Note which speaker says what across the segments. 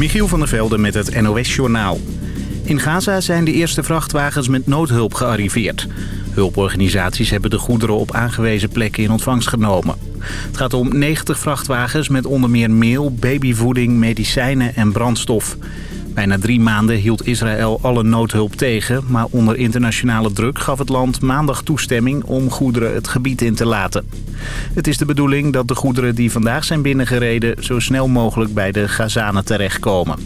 Speaker 1: Michiel van der Velde met het NOS-journaal. In Gaza zijn de eerste vrachtwagens met noodhulp gearriveerd. Hulporganisaties hebben de goederen op aangewezen plekken in ontvangst genomen. Het gaat om 90 vrachtwagens met onder meer meel, babyvoeding, medicijnen en brandstof. Bijna drie maanden hield Israël alle noodhulp tegen... maar onder internationale druk gaf het land maandag toestemming om goederen het gebied in te laten. Het is de bedoeling dat de goederen die vandaag zijn binnengereden... zo snel mogelijk bij de Gazanen terechtkomen.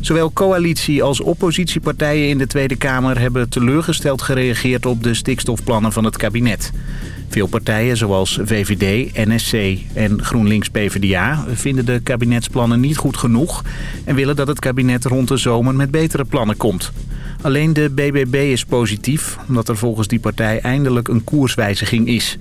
Speaker 1: Zowel coalitie als oppositiepartijen in de Tweede Kamer hebben teleurgesteld gereageerd op de stikstofplannen van het kabinet. Veel partijen zoals VVD, NSC en GroenLinks-PVDA vinden de kabinetsplannen niet goed genoeg... en willen dat het kabinet rond de zomer met betere plannen komt. Alleen de BBB is positief, omdat er volgens die partij eindelijk een koerswijziging is.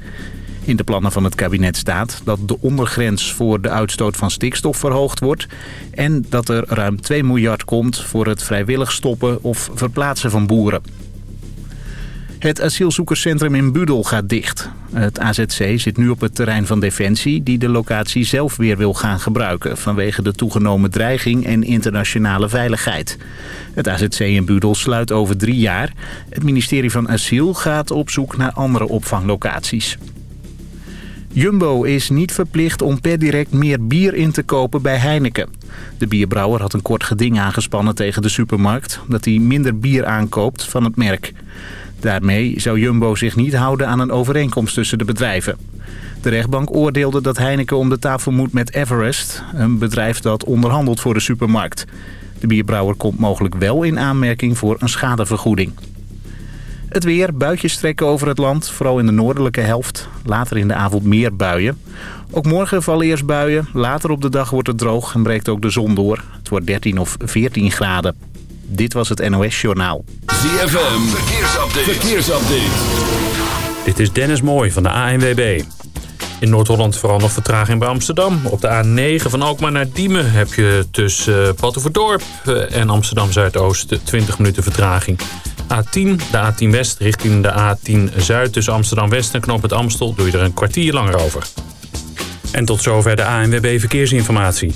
Speaker 1: In de plannen van het kabinet staat dat de ondergrens voor de uitstoot van stikstof verhoogd wordt... en dat er ruim 2 miljard komt voor het vrijwillig stoppen of verplaatsen van boeren. Het asielzoekerscentrum in Budel gaat dicht. Het AZC zit nu op het terrein van Defensie... die de locatie zelf weer wil gaan gebruiken... vanwege de toegenomen dreiging en internationale veiligheid. Het AZC in Budel sluit over drie jaar. Het ministerie van Asiel gaat op zoek naar andere opvanglocaties. Jumbo is niet verplicht om per direct meer bier in te kopen bij Heineken. De bierbrouwer had een kort geding aangespannen tegen de supermarkt... dat hij minder bier aankoopt van het merk. Daarmee zou Jumbo zich niet houden aan een overeenkomst tussen de bedrijven. De rechtbank oordeelde dat Heineken om de tafel moet met Everest... een bedrijf dat onderhandelt voor de supermarkt. De bierbrouwer komt mogelijk wel in aanmerking voor een schadevergoeding. Het weer, buitjes trekken over het land, vooral in de noordelijke helft. Later in de avond meer buien. Ook morgen vallen eerst buien. Later op de dag wordt het droog en breekt ook de zon door. Het wordt 13 of 14 graden. Dit was het NOS Journaal.
Speaker 2: ZFM, verkeersupdate. verkeersupdate.
Speaker 3: Dit is Dennis Mooij van de ANWB. In Noord-Holland vooral nog vertraging bij Amsterdam. Op de A9 van Alkmaar naar Diemen heb je tussen uh, Batuverdorp en Amsterdam-Zuidoost 20 minuten vertraging. A10, de A10 West richting de A10 Zuid tussen Amsterdam-West en Knoop het Amstel... doe je er een kwartier langer over. En tot zover de ANWB Verkeersinformatie.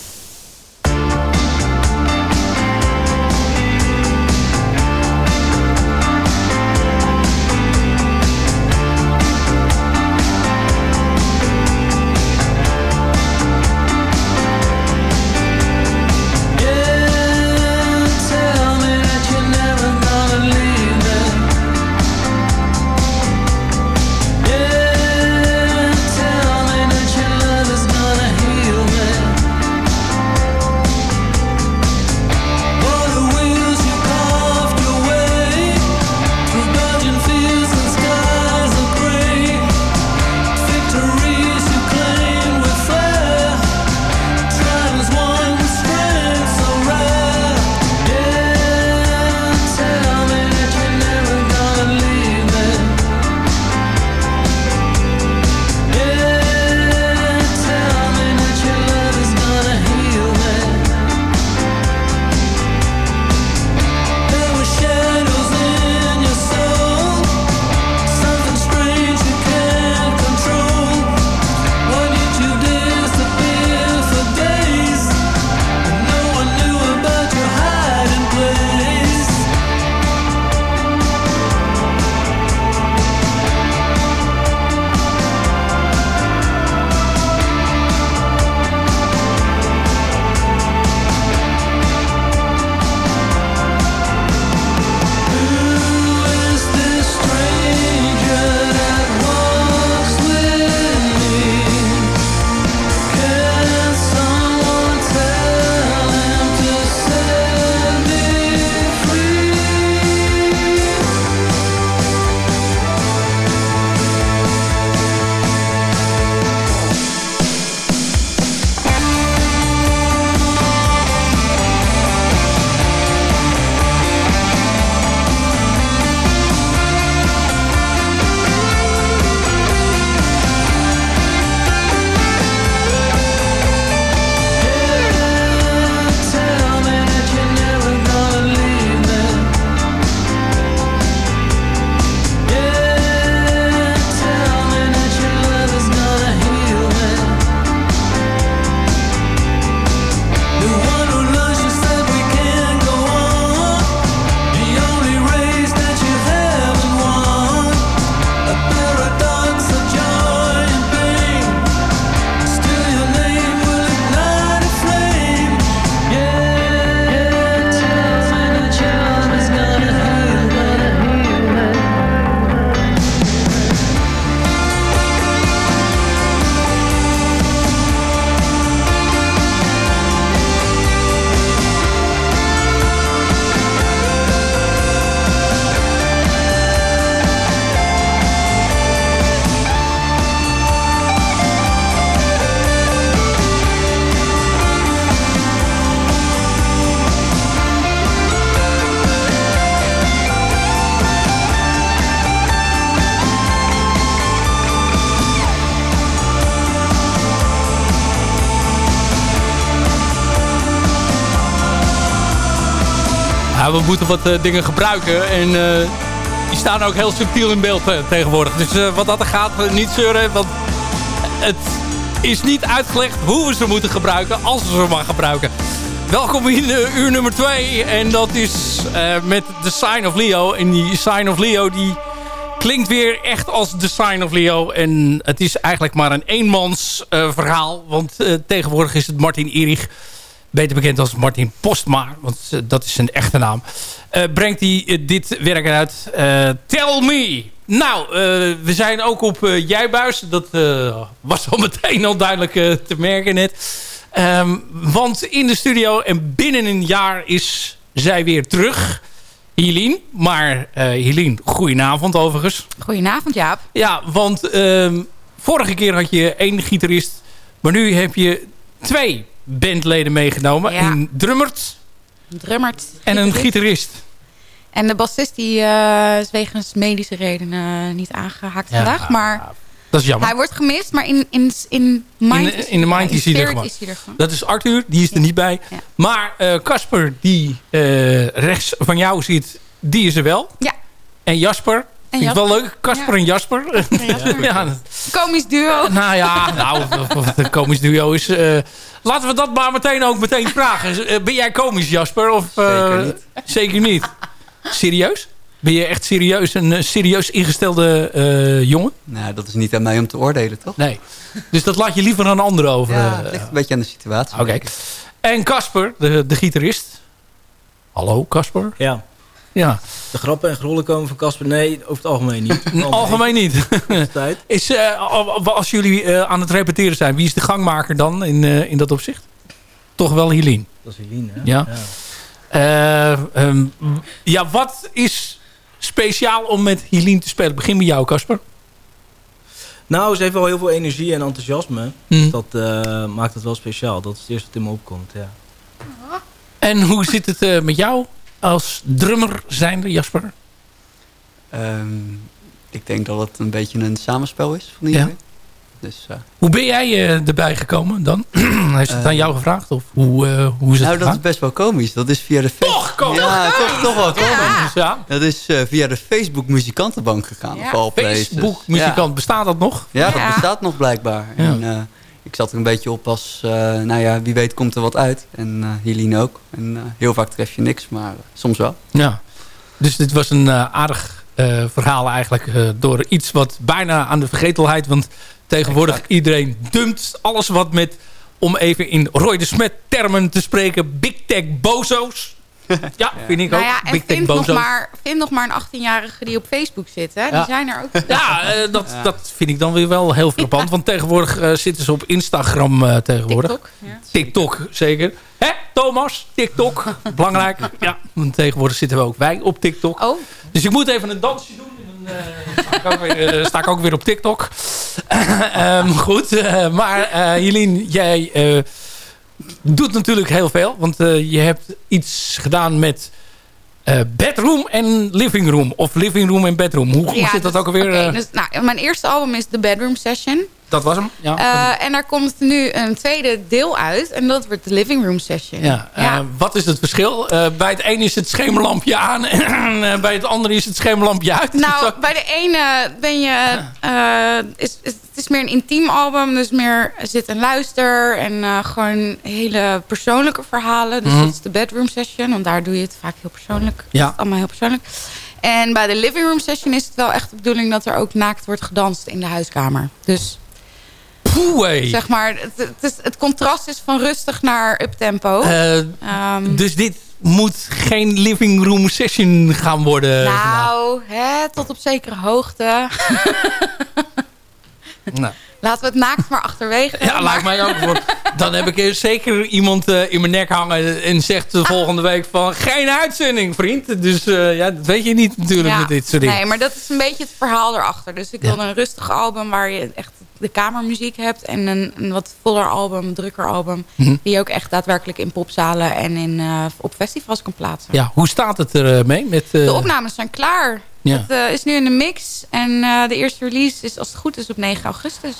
Speaker 4: We moeten wat dingen gebruiken. En die staan ook heel subtiel in beeld tegenwoordig. Dus wat dat er gaat, niet zeuren. Want het is niet uitgelegd hoe we ze moeten gebruiken. Als we ze maar gebruiken. Welkom in uh, uur nummer 2. En dat is met The Sign of Leo. En die Sign of Leo die klinkt weer echt als The Sign of Leo. En het is eigenlijk maar een eenmans uh, verhaal. Want tegenwoordig is het Martin Erich. Beter bekend als Martin Postma. Want dat is zijn echte naam. brengt hij dit werk uit. Tell Me. Nou, we zijn ook op Jijbuis. Dat was al meteen al duidelijk te merken net. Um, want in de studio en binnen een jaar is zij weer terug. Helene. Maar uh, Helene, goedenavond overigens.
Speaker 5: Goedenavond Jaap.
Speaker 4: Ja, want um, vorige keer had je één gitarist. Maar nu heb je twee bandleden meegenomen. Ja. Een drummert.
Speaker 5: drummert.
Speaker 4: En een gitarist.
Speaker 5: En de bassist die uh, is wegens medische redenen niet aangehaakt ja, vandaag. Maar
Speaker 4: dat is jammer.
Speaker 5: Hij wordt gemist, maar in, in, in Mind,
Speaker 4: in, in de Mind is, hij er gewoon. Dat is Arthur, die is er niet bij. Maar eh, Casper, uh, die uh, rechts van jou zit, die is er wel.
Speaker 5: Ja.
Speaker 4: En Jasper, en Vind ik wel leuk. Casper en Jasper.
Speaker 5: Jasper. ja. Komisch duo.
Speaker 4: Nou ja, nou, een komisch duo is... Uh, laten we dat maar meteen ook meteen vragen. Ben jij komisch, Jasper? Of,
Speaker 6: zeker niet.
Speaker 4: Zeker niet. Serieus? Ben je echt serieus een eh, serieus ingestelde uh, jongen?
Speaker 6: Nou, dat is niet aan mij om te oordelen, toch?
Speaker 4: Nee. Dus dat laat je liever aan een ander over.
Speaker 6: Ja, het ligt een beetje aan de situatie.
Speaker 4: Oké. En Casper, de, de gitarist. Hallo, Casper?
Speaker 7: Ja.
Speaker 4: Ja.
Speaker 7: De grappen en grollen komen van Casper? Nee, over het algemeen niet.
Speaker 4: Algemeen, algemeen niet. is, uh, als jullie uh, aan het repeteren zijn, wie is de gangmaker dan in, uh, in dat opzicht? Toch wel Helene.
Speaker 7: Dat is Helene, hè?
Speaker 4: Ja. ja. Um, ja, wat is speciaal om met Helene te spelen? Begin met jou, Casper.
Speaker 7: Nou, ze heeft wel heel veel energie en enthousiasme. Mm. Dus dat maakt het wel speciaal. Dat is het eerste wat in me opkomt, ja.
Speaker 4: En hoe zit het met jou als drummer zijnde, Jasper?
Speaker 6: Um, ik denk dat het een beetje een samenspel is van iedereen. Ja. Dus, uh,
Speaker 4: hoe ben jij uh, erbij gekomen dan? Heeft het aan jou gevraagd? Of hoe, uh, hoe is het
Speaker 6: Nou, dat is best wel komisch. Dat is via de...
Speaker 4: Toch komisch!
Speaker 6: Ja, toch, toch wel komisch. Ja. Dat is via de Facebook Muzikantenbank gegaan. Ja.
Speaker 4: Facebook Muzikant, ja. bestaat dat nog?
Speaker 6: Ja, dat bestaat nog blijkbaar. En, ik zat er een beetje op als, nou ja, wie weet komt er wat uit. En uh, Helene ook. En heel vaak tref je niks, maar soms wel.
Speaker 4: Ja, dus dit was een aardig verhaal eigenlijk door iets wat bijna aan de vergetelheid... want Tegenwoordig exact. iedereen dumpt alles wat met, om even in Roy de Smet termen te spreken, big tech bozo's. Ja, vind ik
Speaker 5: nou
Speaker 4: ook.
Speaker 5: Ja, Big vind, nog maar, vind nog maar een 18-jarige die op Facebook zit. Hè? Die zijn er ook.
Speaker 4: Ja, uh, dat, ja. dat vind ik dan weer wel heel frappant. Want tegenwoordig uh, zitten ze op Instagram uh, tegenwoordig.
Speaker 5: TikTok. Ja.
Speaker 4: TikTok, zeker. Hè, Thomas? TikTok. Belangrijk. Ja, want tegenwoordig zitten we ook wij op TikTok.
Speaker 5: Oh.
Speaker 4: Dus ik moet even een dansje doen. Dan sta, ik ook weer, sta ik ook weer op TikTok. um, goed, maar Jelien, jij doet natuurlijk heel veel. Want uh, je hebt iets gedaan met uh, bedroom en living room. Of living room en bedroom. Hoe, ja, zit dat dus, ook alweer?
Speaker 5: Okay, dus, nou, mijn eerste album is The Bedroom Session.
Speaker 4: Dat was hem, ja.
Speaker 5: Uh, en daar komt nu een tweede deel uit. En dat wordt de Living Room Session.
Speaker 4: Ja, ja. Uh, wat is het verschil? Uh, bij het ene is het schemerlampje aan. En bij het andere is het schemerlampje uit.
Speaker 5: Nou, bij de ene ben je... Is, is, het is meer een intiem album. Dus meer zit en luister. En gewoon hele persoonlijke verhalen. Dus mm -hmm. dat is de Bedroom Session. Want daar doe je het vaak heel persoonlijk.
Speaker 4: Ja.
Speaker 5: Het allemaal heel persoonlijk. En bij de living room session is het wel echt de bedoeling dat er ook naakt wordt gedanst in de huiskamer. Dus
Speaker 4: Poeh,
Speaker 5: zeg maar, het, het, is, het, contrast is van rustig naar uptempo.
Speaker 4: Um, dus dit moet geen living room session gaan worden?
Speaker 5: Nou, hè, tot op zekere hoogte. nou. Laten we het naakt maar achterwege.
Speaker 4: Ja,
Speaker 5: maar.
Speaker 4: lijkt mij ook. Want dan heb ik zeker iemand uh, in mijn nek hangen en zegt de volgende week van... geen uitzending, vriend. Dus uh, ja, dat weet je niet natuurlijk
Speaker 5: ja,
Speaker 4: met dit soort dingen.
Speaker 5: Nee, maar dat is een beetje het verhaal erachter. Dus ik ja. wil een rustig album waar je echt de kamermuziek hebt. En een, een wat voller album, drukker album. Mm -hmm. Die je ook echt daadwerkelijk in popzalen en in, uh, op festivals kan plaatsen.
Speaker 4: Ja, hoe staat het er mee? Met,
Speaker 5: De opnames zijn klaar. Ja. Het uh, is nu in de mix. En de eerste release is als het goed is op 9 augustus.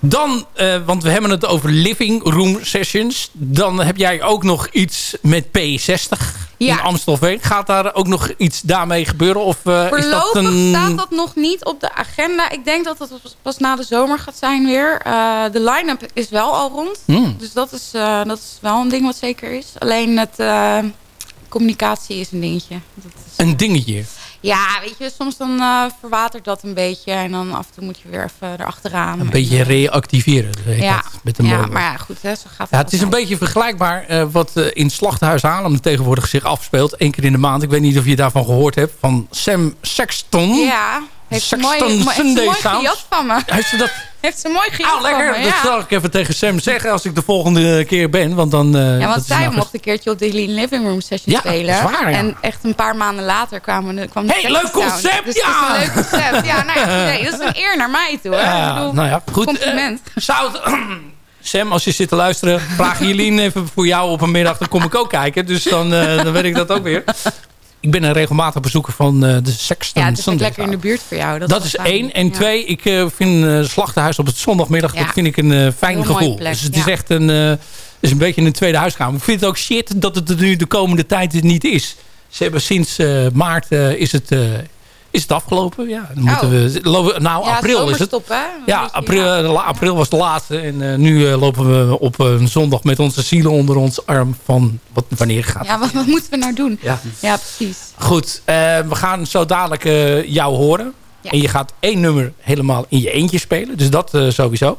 Speaker 4: Dan, uh, want we hebben het over living room sessions. Dan heb jij ook nog iets met P60. in Amstelveen. Gaat daar ook nog iets daarmee gebeuren? Of uh, is dat een...
Speaker 5: staat dat nog niet op de agenda. Ik denk dat dat pas na de zomer gaat zijn weer. Uh, de line-up is wel al rond. Hmm. Dus dat is, dat is wel een ding wat zeker is. Alleen het communicatie is een dingetje. Dat is,
Speaker 4: een dingetje?
Speaker 5: Ja, weet je, soms dan uh, verwatert dat een beetje. En dan af en toe moet je weer even erachteraan.
Speaker 4: Een beetje reactiveren.
Speaker 5: Ja, met een ja maar ja, goed. Hè, zo gaat het,
Speaker 4: ja, het is een beetje vergelijkbaar uh, wat uh, in Slachthuis Haarlem tegenwoordig zich afspeelt. Eén keer in de maand. Ik weet niet of je daarvan gehoord hebt. Van Sam Sexton.
Speaker 5: Ja, heeft een mooi, mooi van me.
Speaker 4: Heeft ze dat...
Speaker 5: Heeft ze mooi gejat
Speaker 4: Ah, lekker.
Speaker 5: Me,
Speaker 4: dat zal ik even tegen Sam zeggen als ik de volgende keer ben. Want dan, uh,
Speaker 5: ja, want zij mocht een keertje op de Living Room session
Speaker 4: ja,
Speaker 5: spelen.
Speaker 4: Dat is waar, ja.
Speaker 5: En echt een paar maanden later kwamen kwam de
Speaker 4: hey, leuk concept!
Speaker 5: Dus
Speaker 4: ja!
Speaker 5: Dat is een leuk concept. Ja, nou nee, dat is een eer naar mij toe. Hè.
Speaker 4: Ja,
Speaker 5: bedoel,
Speaker 4: nou ja, goed.
Speaker 5: Compliment.
Speaker 4: Uh, zou het, Sam, als je zit te luisteren, vraag Jelien even voor jou op een middag. Dan kom ik ook kijken. Dus dan, uh, dan weet ik dat ook weer ik ben een regelmatig bezoeker van uh, de Sexton
Speaker 5: Ja, het is lekker in de buurt voor jou. Dat,
Speaker 4: dat is één. En ja. twee, ik uh, vind uh, Slachtenhuis op het zondagmiddag... Ja. dat vind ik een fijn Heel gevoel.
Speaker 5: Plek,
Speaker 4: dus het
Speaker 5: ja.
Speaker 4: is echt een, is een beetje een tweede huiskamer. Ik vind het ook shit dat het er nu de komende tijd niet is. Ze hebben sinds maart is het is het afgelopen. Ja, dan moeten we, nou,
Speaker 5: ja,
Speaker 4: april is het. Ja, april, ja. april was de laatste. En uh, nu uh, lopen we op een zondag met onze zielen onder ons arm van wat, wanneer gaat
Speaker 5: Ja, wat, wat, moeten we nou doen?
Speaker 4: Ja,
Speaker 5: ja precies.
Speaker 4: Goed, we gaan zo dadelijk jou horen. En je gaat één nummer helemaal in je eentje spelen. Dus dat sowieso.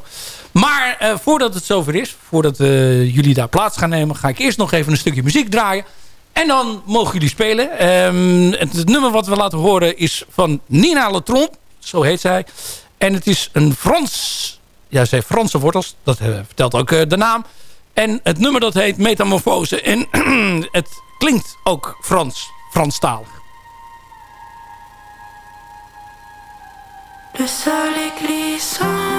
Speaker 4: Maar voordat het zover is, voordat jullie daar plaats gaan nemen... ga ik eerst nog even een stukje muziek draaien. En dan mogen jullie spelen. Um, het, nummer wat we laten horen is van Nina Letron. Zo heet zij. En het is een Frans... Ja, ze heeft Franse wortels. Dat uh, vertelt ook uh, de naam. En het nummer dat heet Metamorfose. En het klinkt ook Frans. Franstalig.
Speaker 8: Le sol est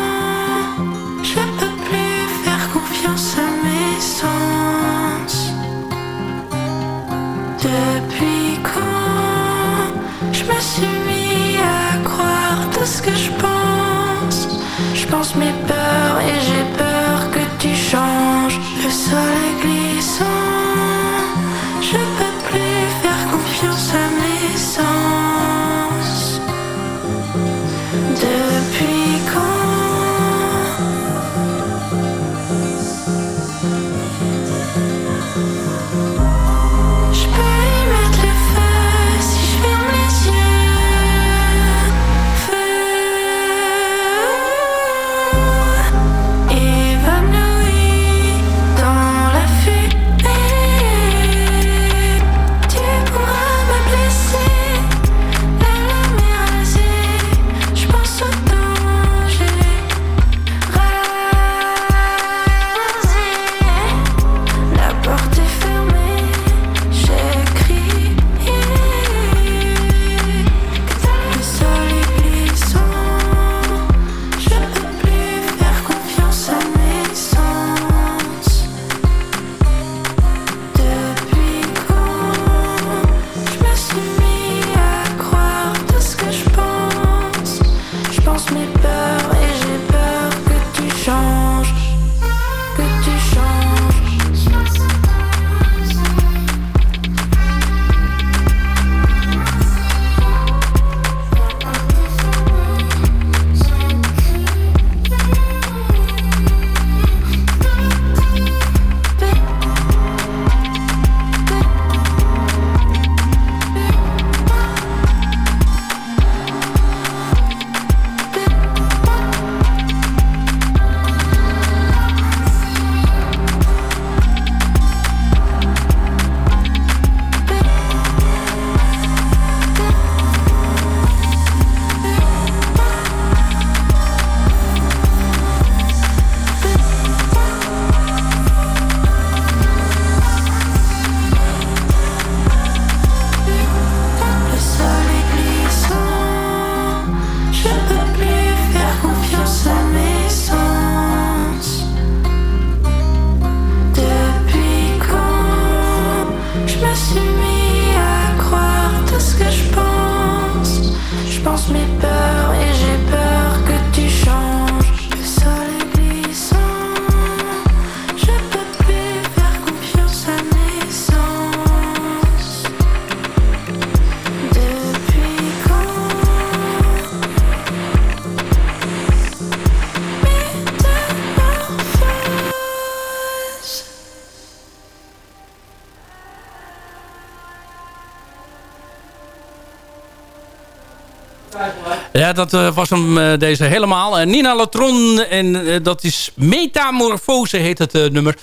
Speaker 4: dat uh, was hem uh, deze helemaal. Uh, Nina Latron en dat is Metamorfose heet het nummer.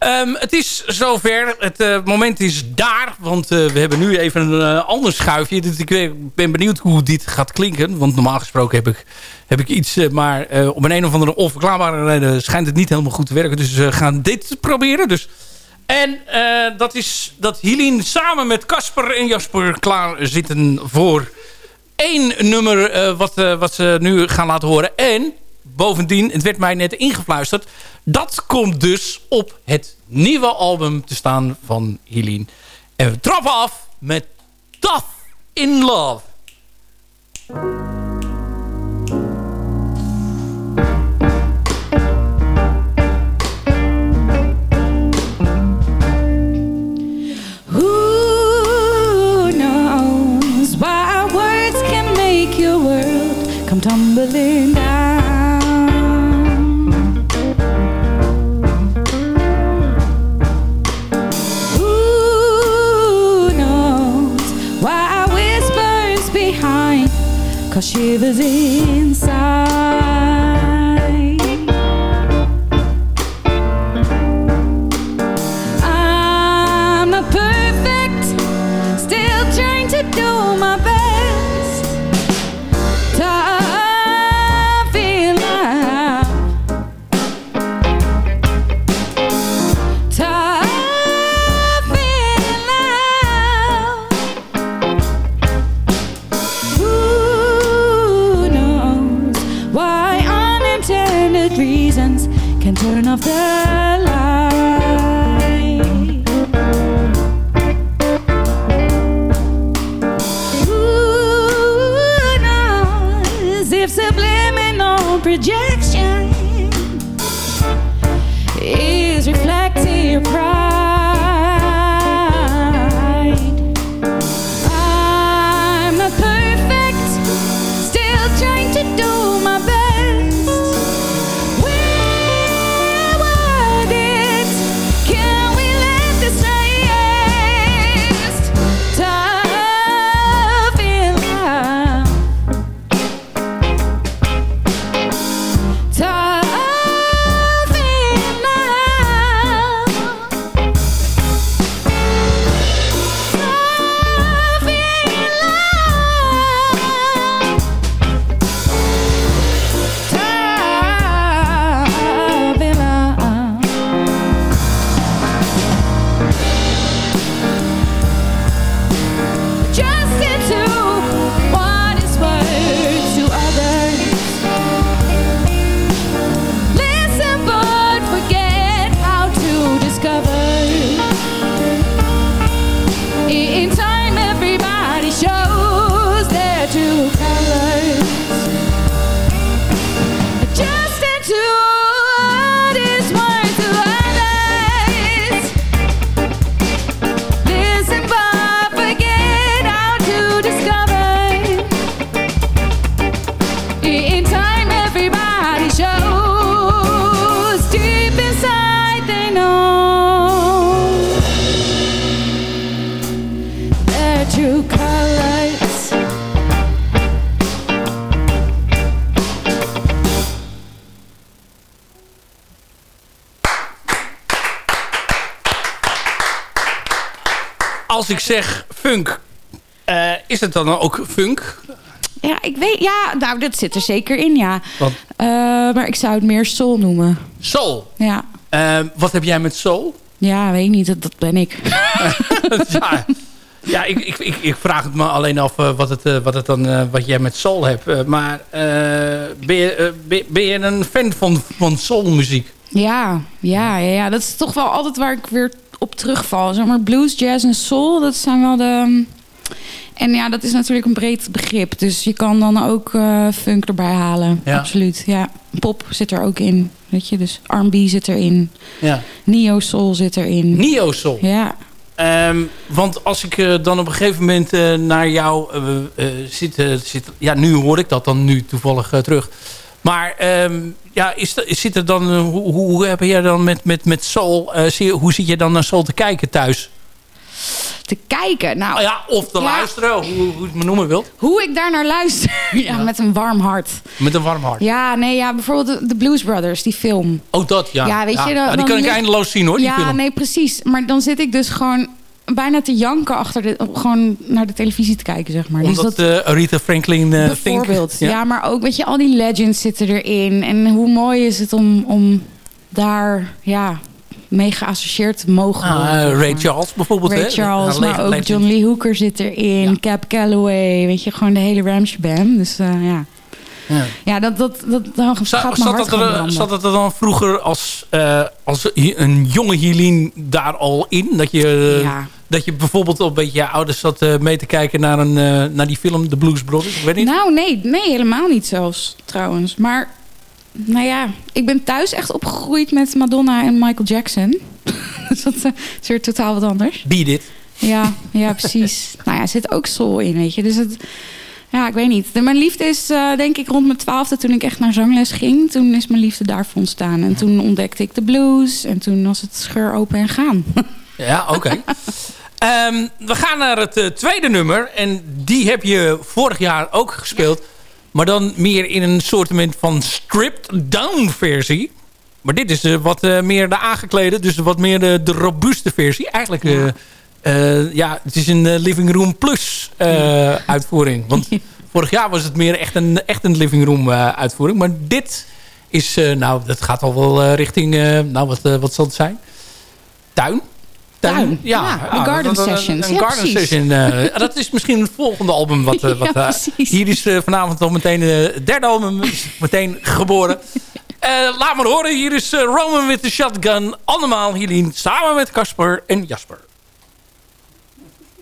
Speaker 4: Um, het is zover. Het moment is daar. Want we hebben nu even een ander schuifje. Dus ik ben benieuwd hoe dit gaat klinken. Want normaal gesproken heb ik, heb ik iets. maar op een, een of andere onverklaarbare reden schijnt het niet helemaal goed te werken. Dus we gaan dit proberen. Dus... En dat is dat Helene samen met Casper en Jasper klaar zitten voor één nummer uh, wat, uh, wat ze nu gaan laten horen. En bovendien, het werd mij net ingefluisterd... dat komt dus op het nieuwe album te staan van Helene. En we trappen af met Tough in Love.
Speaker 9: Tumbling down. Who knows why whispers behind, cause shivers inside.
Speaker 4: Als ik zeg funk, uh, is het dan ook funk?
Speaker 5: Ja, ik weet, ja, nou, dat zit er zeker in, ja. Uh, maar ik zou het meer soul noemen.
Speaker 4: Soul?
Speaker 5: Ja.
Speaker 4: Uh, wat heb jij met soul?
Speaker 5: Ja, weet niet, dat, dat ben ik.
Speaker 4: ja, ja ik, ik, ik, ik, vraag het me alleen af wat, het, wat, het dan, wat jij met soul hebt. maar ben, je, ben, je een fan van, van soulmuziek?
Speaker 5: Ja, ja, ja, ja, dat is toch wel altijd waar ik weer op terugval. Zeg maar blues, jazz en soul, dat zijn wel de... En ja, dat is natuurlijk een breed begrip. Dus je kan dan ook uh, funk erbij halen. Ja. Absoluut, ja. Pop zit er ook in, weet je. Dus R&B zit erin. Ja. Neo-soul zit erin.
Speaker 4: Neo-soul?
Speaker 5: Ja.
Speaker 4: Um, want als ik uh, dan op een gegeven moment uh, naar jou zit, zit... Ja, nu hoor ik dat dan nu toevallig terug. Maar um, ja, is, zit er dan, eh, hoe, hoe heb jij dan met, met, met Soul, uh, hoe zit je dan naar Soul te kijken thuis?
Speaker 10: te kijken. Nou,
Speaker 4: Oh ja, of te
Speaker 10: Ja.
Speaker 4: luisteren, hoe, hoe je het me noemen wilt.
Speaker 10: hoe ik daar naar luister. ja, met een warm hart.
Speaker 4: Met een warm hart.
Speaker 10: Ja, nee, ja, bijvoorbeeld de, de Blues Brothers, die film.
Speaker 4: Oh, dat, ja.
Speaker 10: Ja, weet je, dan-
Speaker 4: die kan ik eindeloos zien hoor, die
Speaker 10: ja,
Speaker 4: film.
Speaker 10: nee, precies. Maar dan zit ik dus gewoon bijna te janken achter de, gewoon naar de televisie te kijken, zeg maar.
Speaker 4: Omdat
Speaker 10: dus dat,
Speaker 4: eh, Aretha Franklin Think...
Speaker 10: bijvoorbeeld. Ja. maar ook, weet je, al die legends zitten erin. En hoe mooi is het om, om daar, ja, mee geassocieerd te mogen
Speaker 4: Ah,
Speaker 10: worden.
Speaker 4: Ray. Charles bijvoorbeeld.
Speaker 10: Ray
Speaker 4: hè?
Speaker 10: Charles, maar ook. John Lee Hooker zit erin. Cap Calloway, weet je, gewoon de hele Ramsey Band. Dus eh, ja.
Speaker 4: Ja.
Speaker 10: Ja, dat, dat, dat, dan gaat mijn
Speaker 4: Zat
Speaker 10: hart
Speaker 4: dat, er,
Speaker 10: branden.
Speaker 4: zat dat er dan vroeger als, eh, als een jonge Helene daar al in? Dat je,
Speaker 10: Ja.
Speaker 4: dat je bijvoorbeeld op een beetje je ouders zat eh, mee te kijken naar, een, eh, naar die film The Blues Brothers? Ik weet niet.
Speaker 10: Nou, nee, nee, helemaal niet zelfs, trouwens. Maar, nou ja, ik ben thuis echt opgegroeid met Madonna en Michael Jackson. dus dat eh, is weer totaal wat anders.
Speaker 4: Be dit.
Speaker 10: Ja, ja, precies. nou ja, er zit ook soul in, weet je. Dus het, ja, ik weet niet. Mijn liefde is, eh, denk ik, rond mijn twaalfde, toen ik echt naar zangles ging. Toen is mijn liefde daarvoor ontstaan. En toen ontdekte ik de blues. En toen was het scheur open en gaan.
Speaker 4: Ja, oké. Ehm, we gaan naar het eh, tweede nummer. En die heb je vorig jaar ook gespeeld. Maar dan meer in een soort van stripped down versie. Maar dit is eh, wat meer de aangeklede. Dus wat meer de, de robuuste versie. Eigenlijk, eh, ja, het is een eh, Living Room Plus eh, uitvoering. Want vorig jaar was het meer echt een, echt een Living Room uitvoering. Maar dit is, nou, dat gaat al wel richting, nou, wat, wat zal het zijn? Tuin?
Speaker 10: Tuin, ja, de
Speaker 4: dat-
Speaker 10: garden
Speaker 4: dat-
Speaker 10: sessions.
Speaker 4: Een
Speaker 10: Ja,
Speaker 4: garden
Speaker 10: precies.
Speaker 4: session. dat is misschien het volgende album. Wat, wat,
Speaker 10: Ja,
Speaker 4: hier is vanavond al meteen het derde album is meteen geboren. Laat maar horen. Hier is Roman with the Shotgun. Allemaal hierin samen met Casper en Jasper.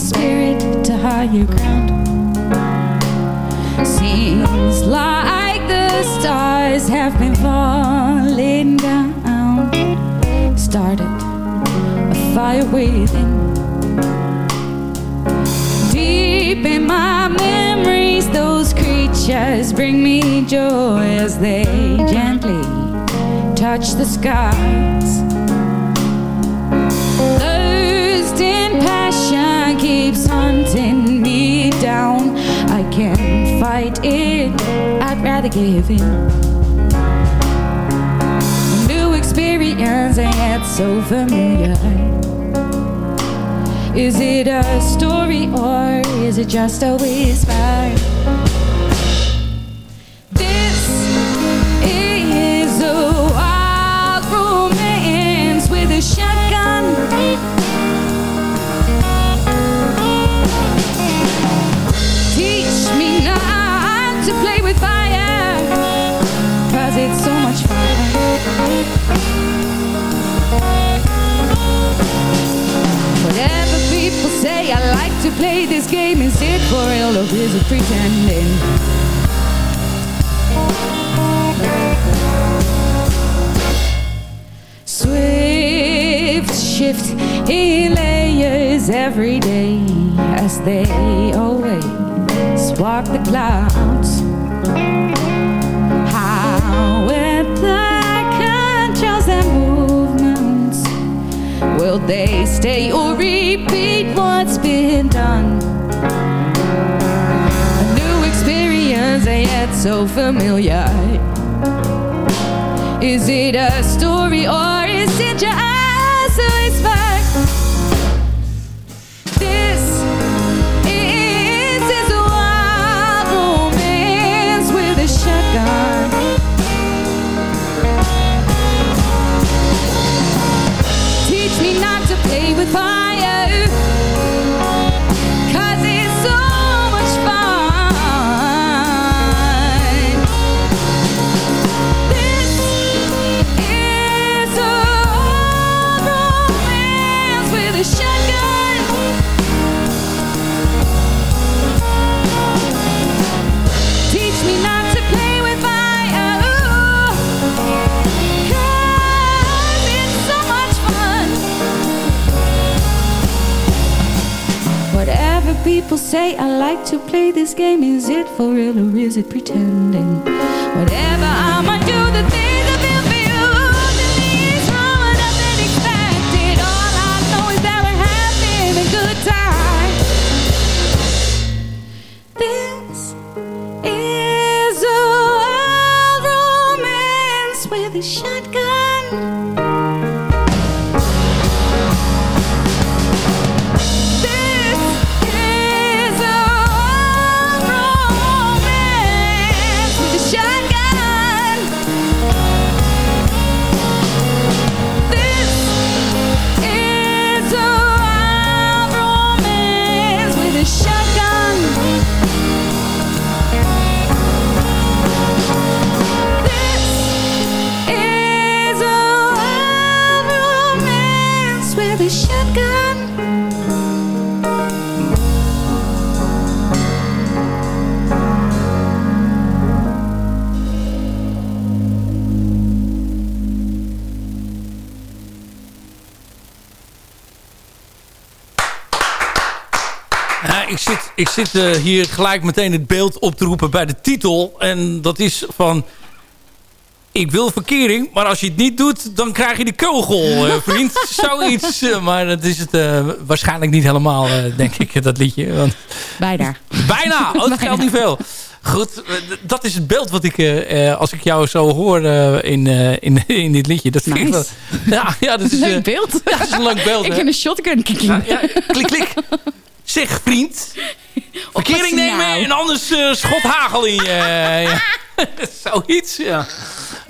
Speaker 5: spirit to higher ground. Seems like the stars have been falling down. Started a fire within. Deep in my memories, those creatures bring me joy as they gently touch the skies. I'd rather give in. New experience and yet so familiar. Is it a story or is it just a whisper? To play this game. Is it for real or is it pretending? Swift shift in layers every day as they always walk the clouds. How Will they stay or repeat what's been done? A new experience and yet so familiar. Is it a story or is it just to play this game. Is it for real or is it pretending? Whatever I'ma do, the things
Speaker 4: zit, hier gelijk meteen het beeld op te roepen bij de titel. En dat is van... Ik wil verkering, maar als je het niet doet, dan krijg je de kogel, eh, vriend. Zoiets. eh, maar dat is het eh, waarschijnlijk niet helemaal, denk ik, dat liedje. Want,
Speaker 11: Bijna.
Speaker 4: bijna, oh, dat geldt niet veel. Goed, dat is het beeld wat ik, als ik jou zo hoor in, in, in dit liedje. Dat ik wel, ja, ja, dat is,
Speaker 11: Leuk beeld.
Speaker 4: ja, dat is een leuk beeld.
Speaker 11: Ik
Speaker 4: hè?
Speaker 11: vind een shotgun
Speaker 4: ja, klik, klik. Zeg, vriend. Verkering
Speaker 11: nou.
Speaker 4: nemen en anders eh, schot hagel in je. ja. Zoiets, ja.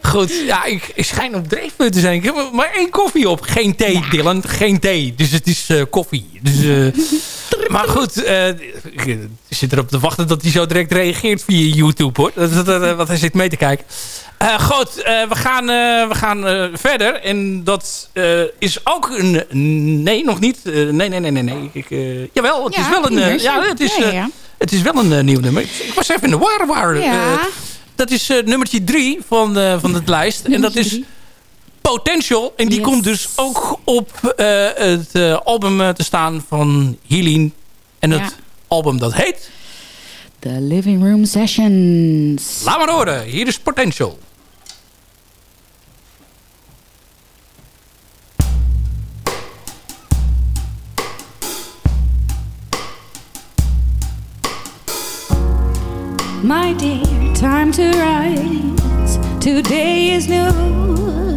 Speaker 4: Goed, ja, ik, ik schijn op dreefpunt te zijn. Ik heb maar één koffie op. Geen thee, Dylan. Geen thee. Dus het is eh, koffie. Dus, eh, maar goed, eh, ik zit erop te wachten dat hij zo direct reageert via YouTube, hoor. Dat, dat, dat- want hij zit mee te kijken. Goed, we gaan, we gaan verder. En dat is ook een... Nee, nog niet. Nee, nee, nee, nee. nee. Ik, jawel, het
Speaker 11: Ja,
Speaker 4: is wel een... ja, het is, het is wel een nieuw nummer. Ik, was even in de war. waar
Speaker 11: Ja.
Speaker 4: Dat is eh, nummertje drie van, de, van de lijst. en dat is. Potential. En die
Speaker 11: Yes.
Speaker 4: komt dus ook op eh, het eh, album eh, te staan van Helene. En het
Speaker 11: Ja.
Speaker 4: album dat heet...
Speaker 11: The Living Room Sessions.
Speaker 4: Laat maar horen. Hier is Potential.
Speaker 5: My dear, time to rise. Today is new.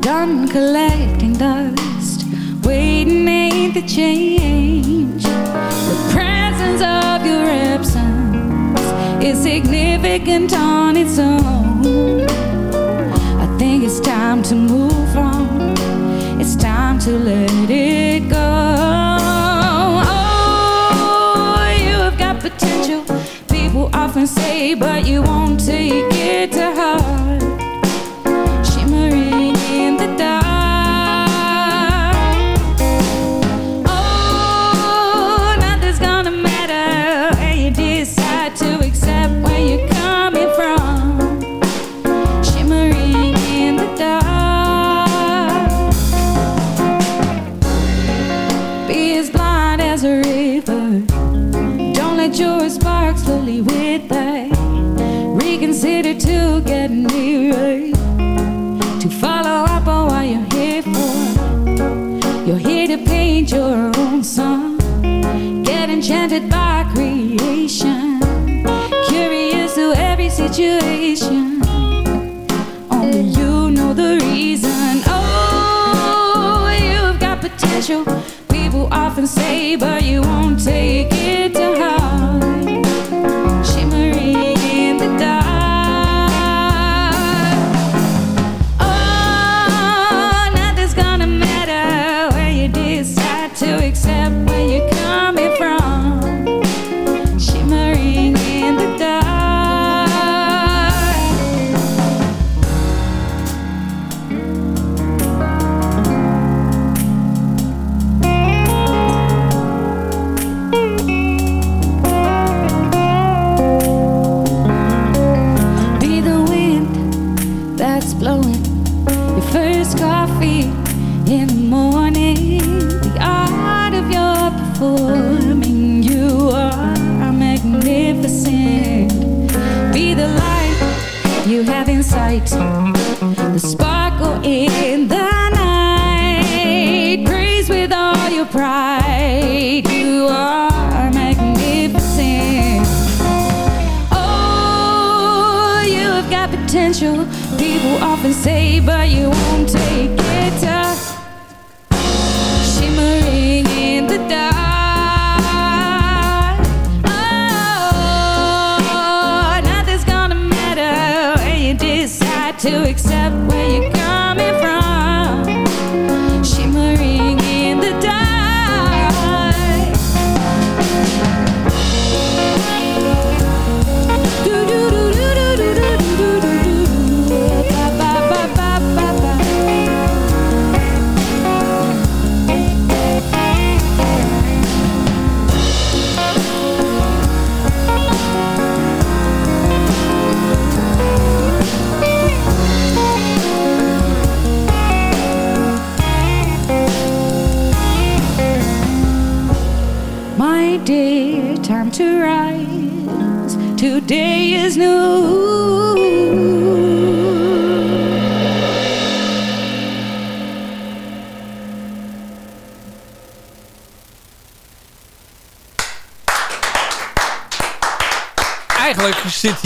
Speaker 5: Done collecting dust. Waiting ain't the change. The presence of your absence is significant on its own. I think it's time to move on. It's time to let it go.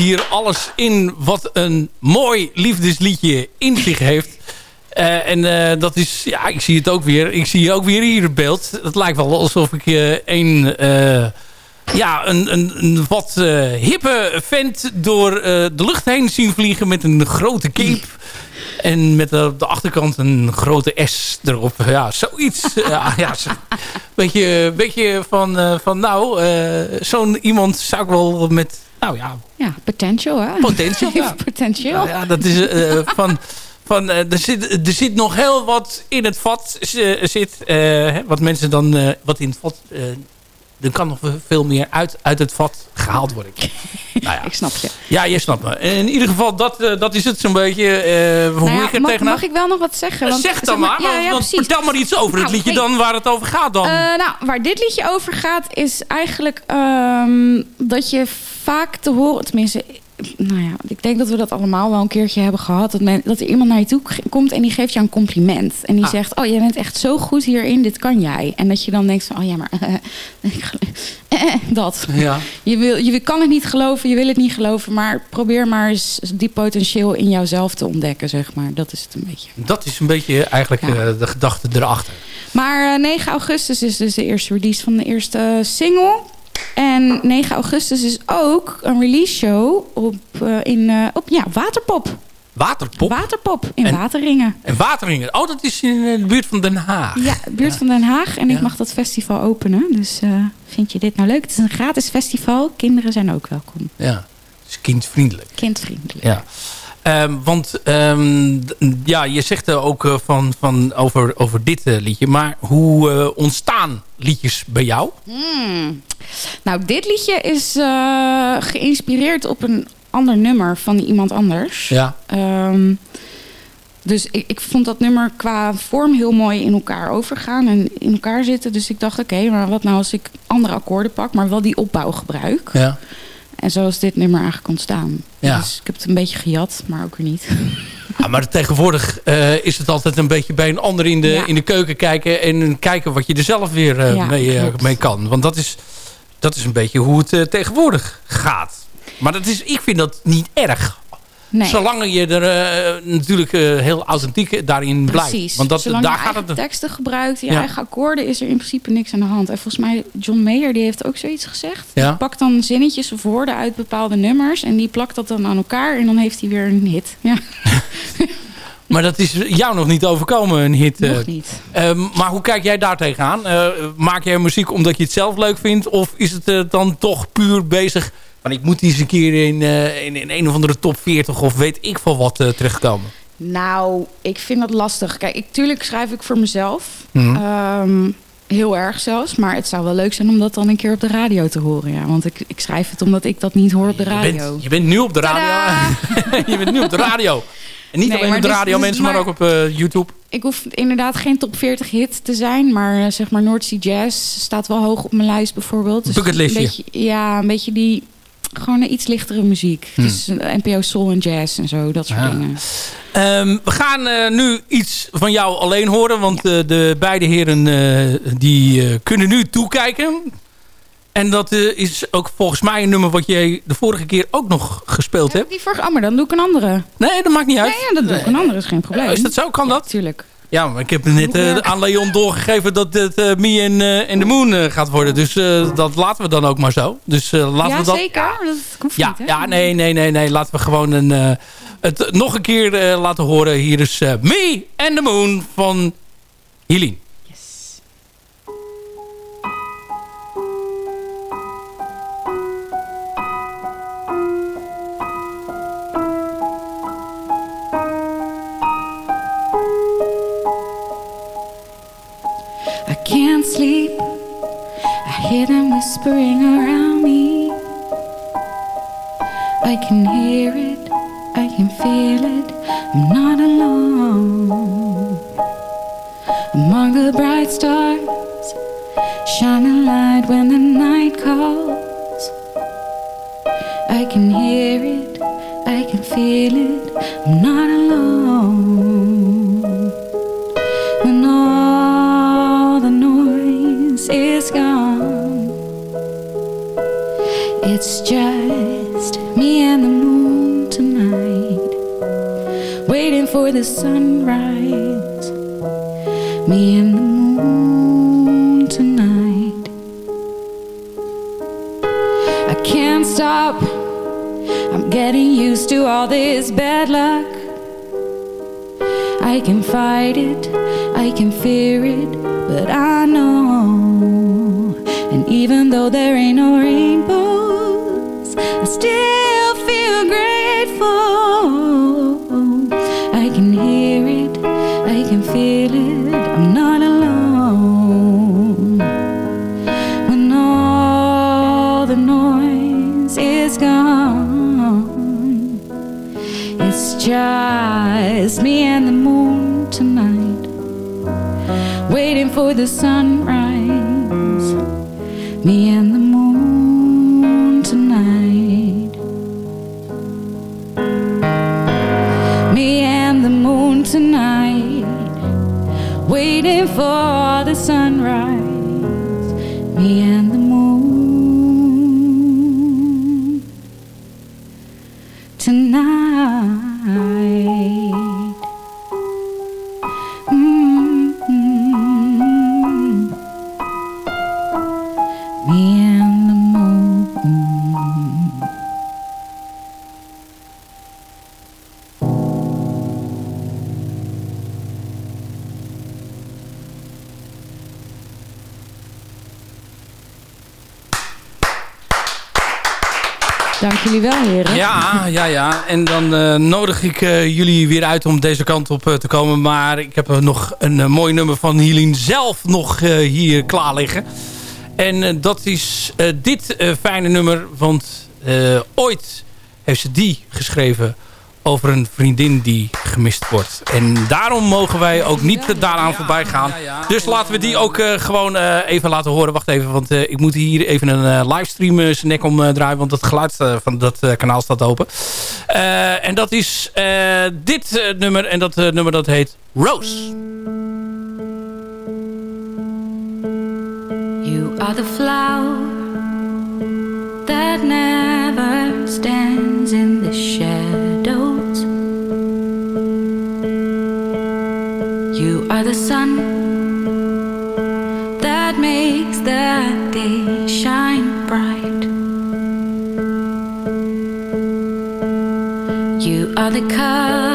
Speaker 4: Hier alles in wat een mooi liefdesliedje in zich heeft. Eh, en eh, dat is, ja, ik zie het ook weer. Ik zie ook weer hier het beeld. Het lijkt wel alsof ik eh, een, ja, een, een, een wat hippe vent door de lucht heen zien vliegen met een grote cape. En met op de achterkant een grote S erop. Ja, zoiets. ja, zo, beetje, beetje van, van nou, zo'n iemand zou ik wel met, nou ja,
Speaker 5: Ja, potential hè?
Speaker 4: Potential, ja.
Speaker 5: Potential.
Speaker 4: ja, ja, dat is eh, van... Van, eh, er, zit, er zit nog heel wat in het vat zit. eh, hè, wat mensen dan... wat in het vat... er kan nog veel meer uit, uit het vat gehaald worden. nou ja.
Speaker 5: Ik snap je.
Speaker 4: ja, je snapt me. In ieder geval, dat, dat is het zo'n beetje. hoe
Speaker 5: Nou ja,
Speaker 4: ik er
Speaker 5: mag,
Speaker 4: tegenaan...
Speaker 5: mag ik wel nog wat zeggen? Want,
Speaker 4: zeg dan maar.
Speaker 5: Ja,
Speaker 4: vertel maar iets over het
Speaker 5: Nou,
Speaker 4: liedje dan, waar het over gaat dan.
Speaker 5: Nou, waar dit liedje over gaat is eigenlijk ehm, dat je vaak te horen, tenminste, nou ja, ik denk dat we dat allemaal wel een keertje hebben gehad. Dat, men, dat er iemand naar je toe komt en die geeft jou een compliment. En die
Speaker 4: Ah.
Speaker 5: zegt, oh, jij bent echt zo goed hierin, dit kan jij. En dat je dan denkt van, oh ja, maar dat.
Speaker 4: ja.
Speaker 5: Je, wil, je kan het niet geloven, je wil het niet geloven, maar probeer maar eens die potentieel in jouzelf te ontdekken, zeg maar. Dat is het een beetje.
Speaker 4: Dat is een beetje eigenlijk
Speaker 5: Ja.
Speaker 4: eh, de gedachte erachter.
Speaker 5: Maar eh, 9 augustus is dus de eerste release van de eerste single. En 9 augustus is ook een release show op, eh, in, eh, op ja, Waterpop.
Speaker 4: Waterpop
Speaker 5: Waterpop in
Speaker 4: En-
Speaker 5: Wateringen.
Speaker 4: en Wateringen. Oh, dat is in eh, de buurt van Den Haag.
Speaker 5: Ja, buurt van Den Haag. En
Speaker 4: Ja.
Speaker 5: ik mag dat festival openen. Dus vind je dit nou leuk? Het is een gratis festival. Kinderen zijn ook welkom.
Speaker 4: Ja, dus kindvriendelijk.
Speaker 5: Kindvriendelijk.
Speaker 4: Ja. Ehm, want ehm, ja, je zegt er ook eh, van, van over, over dit eh, liedje. Maar hoe eh, ontstaan liedjes bij jou?
Speaker 5: Hmm. Nou, dit liedje is geïnspireerd op een ander nummer van iemand anders.
Speaker 4: Ja.
Speaker 5: Ehm, dus ik, ik vond dat nummer qua vorm heel mooi in elkaar overgaan en in elkaar zitten. Dus ik dacht, oké, maar wat nou als ik andere akkoorden pak, maar wel die opbouw gebruik.
Speaker 4: Ja.
Speaker 5: En zo is dit nummer eigenlijk ontstaan.
Speaker 4: Ja.
Speaker 5: Dus ik heb het een beetje gejat, maar ook weer niet.
Speaker 4: Ja, maar tegenwoordig eh, is het altijd een beetje bij een ander in de,
Speaker 5: Ja.
Speaker 4: in de keuken kijken. En kijken wat je er zelf weer eh,
Speaker 5: Ja,
Speaker 4: mee, eh, mee kan. Want dat is, dat is een beetje hoe het tegenwoordig gaat. Maar dat is, ik vind dat niet erg.
Speaker 5: Nee.
Speaker 4: Zolang je er eh, natuurlijk eh, heel authentiek daarin blijft.
Speaker 5: Precies.
Speaker 4: Want dat,
Speaker 5: Zolang
Speaker 4: daar
Speaker 5: je
Speaker 4: gaat
Speaker 5: eigen
Speaker 4: het...
Speaker 5: teksten gebruikt, je
Speaker 4: Ja.
Speaker 5: eigen akkoorden, is er in principe niks aan de hand. En volgens mij, John Mayer, die heeft ook zoiets gezegd.
Speaker 4: Ja.
Speaker 5: Die pakt dan zinnetjes of woorden uit bepaalde nummers en die plakt dat dan aan elkaar en dan heeft hij weer een hit. Ja,
Speaker 4: Maar dat is jou nog niet overkomen, een hit. eh.
Speaker 5: nog niet.
Speaker 4: Ehm, maar hoe kijk jij daar tegenaan? Maak jij muziek omdat je het zelf leuk vindt? Of is het dan toch puur bezig... van ik moet eens een keer in, eh, in, in een of andere top 40 of weet ik veel wat eh, terechtkomen?
Speaker 5: Nou, ik vind dat lastig. Kijk, ik, tuurlijk schrijf ik voor mezelf.
Speaker 4: Mhm.
Speaker 5: Ehm, heel erg zelfs. Maar het zou wel leuk zijn om dat dan een keer op de radio te horen. Ja. Want ik, ik schrijf het omdat ik dat niet hoor op de
Speaker 4: Je
Speaker 5: radio.
Speaker 4: bent, je bent nu op de radio. je bent nu op de radio. En niet
Speaker 5: Nee,
Speaker 4: alleen
Speaker 5: maar
Speaker 4: op de
Speaker 5: dus-
Speaker 4: radio,
Speaker 5: dus-
Speaker 4: mensen, maar,
Speaker 5: maar-
Speaker 4: ook op eh, YouTube.
Speaker 5: Ik hoef inderdaad geen top 40 hit te zijn. Maar zeg maar North Sea Jazz staat wel hoog op mijn lijst bijvoorbeeld. Dus
Speaker 4: Bucketlistje.
Speaker 5: Een beetje, ja, een beetje die
Speaker 12: gewoon naar iets lichtere muziek. Dus eh, NPO Soul en Jazz en zo, dat soort
Speaker 4: Ja.
Speaker 12: dingen.
Speaker 4: Ehm, we gaan eh, nu iets van jou alleen horen. Want eh, de beide heren eh, die eh, kunnen nu toekijken. En dat eh, is ook volgens mij een nummer wat jij de vorige keer ook nog gespeeld hebt.
Speaker 12: Die vorige, oh, maar dan doe ik een andere.
Speaker 4: Nee, dat maakt niet uit.
Speaker 12: Nee, ja, dat doe ik een andere, is geen probleem.
Speaker 4: Is dat zo? Kan dat?
Speaker 12: Tuurlijk.
Speaker 4: Ja, maar ik heb net eh, aan Leon doorgegeven dat het eh, Me en eh, and the Moon gaat worden. Dus dat laten we dan ook maar zo. Dus laten
Speaker 12: ja,
Speaker 4: we dat...
Speaker 12: zeker. Dat hoeft
Speaker 4: Ja,
Speaker 12: niet, hè?
Speaker 4: ja, nee, nee, nee, nee. Laten we gewoon een, het nog een keer laten horen. Hier is Me and the Moon van Helene.
Speaker 5: I can hear it, I can feel it. I'm not waiting for the sunrise. Me and the moon
Speaker 4: Ja. En dan eh, nodig ik eh, jullie weer uit om deze kant op eh, te komen. Maar ik heb nog een mooi nummer van Helene zelf nog hier klaar liggen. En dat is dit fijne nummer. Want ooit heeft ze die geschreven over een vriendin die gemist wordt. En daarom mogen wij ook niet daaraan voorbij gaan. Dus laten we die ook eh, gewoon eh, even laten horen. Wacht even, want eh, ik moet hier even een eh, livestream zijn nek omdraaien. want het geluid van dat eh, kanaal staat open. Eh, en dat is eh, dit eh, nummer. En dat eh, nummer dat heet Rose.
Speaker 5: You are the flower that never stands in the shadows. Sun that makes the day shine bright. You are the cover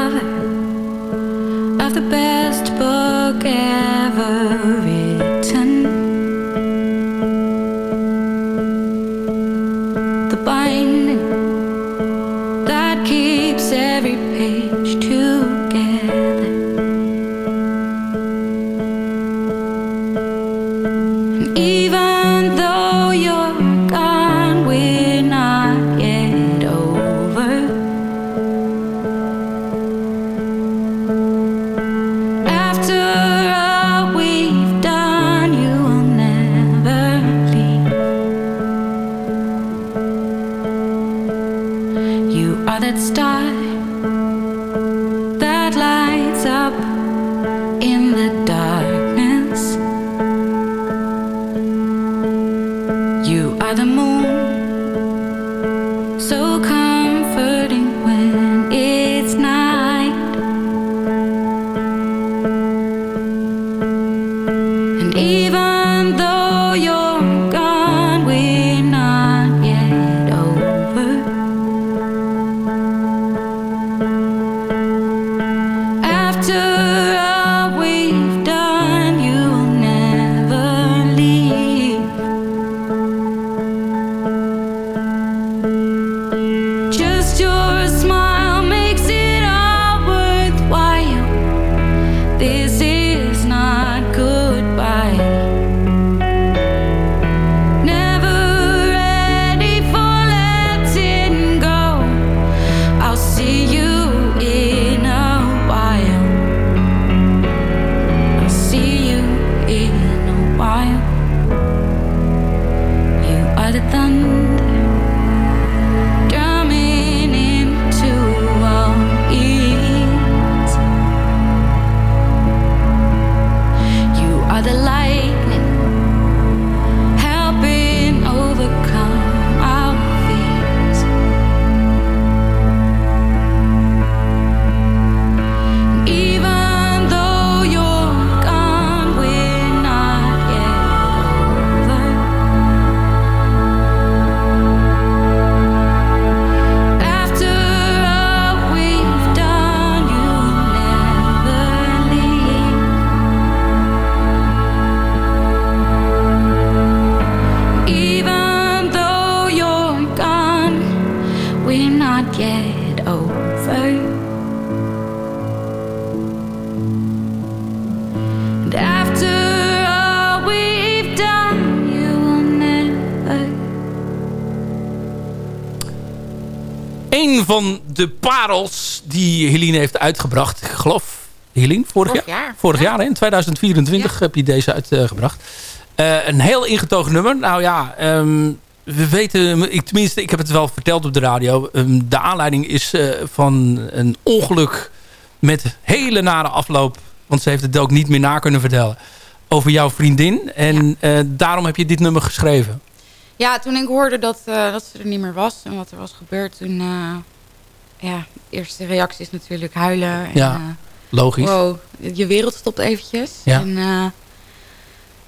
Speaker 4: heeft uitgebracht. Ik geloof, Helene, vorig,
Speaker 5: Vorig
Speaker 4: jaar.
Speaker 5: jaar,
Speaker 4: Vorig
Speaker 5: ja.
Speaker 4: jaar, in 2024 heb je deze uitgebracht. Eh, een heel ingetogen nummer. Nou ja, ehm, we weten, ik, tenminste, ik heb het wel verteld op de radio. Ehm, de aanleiding is eh, van een ongeluk met hele nare afloop. Want ze heeft het ook niet meer na kunnen vertellen. Over jouw vriendin. En eh, daarom heb je dit nummer geschreven.
Speaker 5: Ja, toen ik hoorde dat, dat ze er niet meer was en wat er was gebeurd, toen... ja, de eerste reactie is natuurlijk huilen. En,
Speaker 4: Ja,
Speaker 5: eh,
Speaker 4: Logisch.
Speaker 5: wow, je wereld stopt eventjes.
Speaker 4: Ja.
Speaker 5: En eh,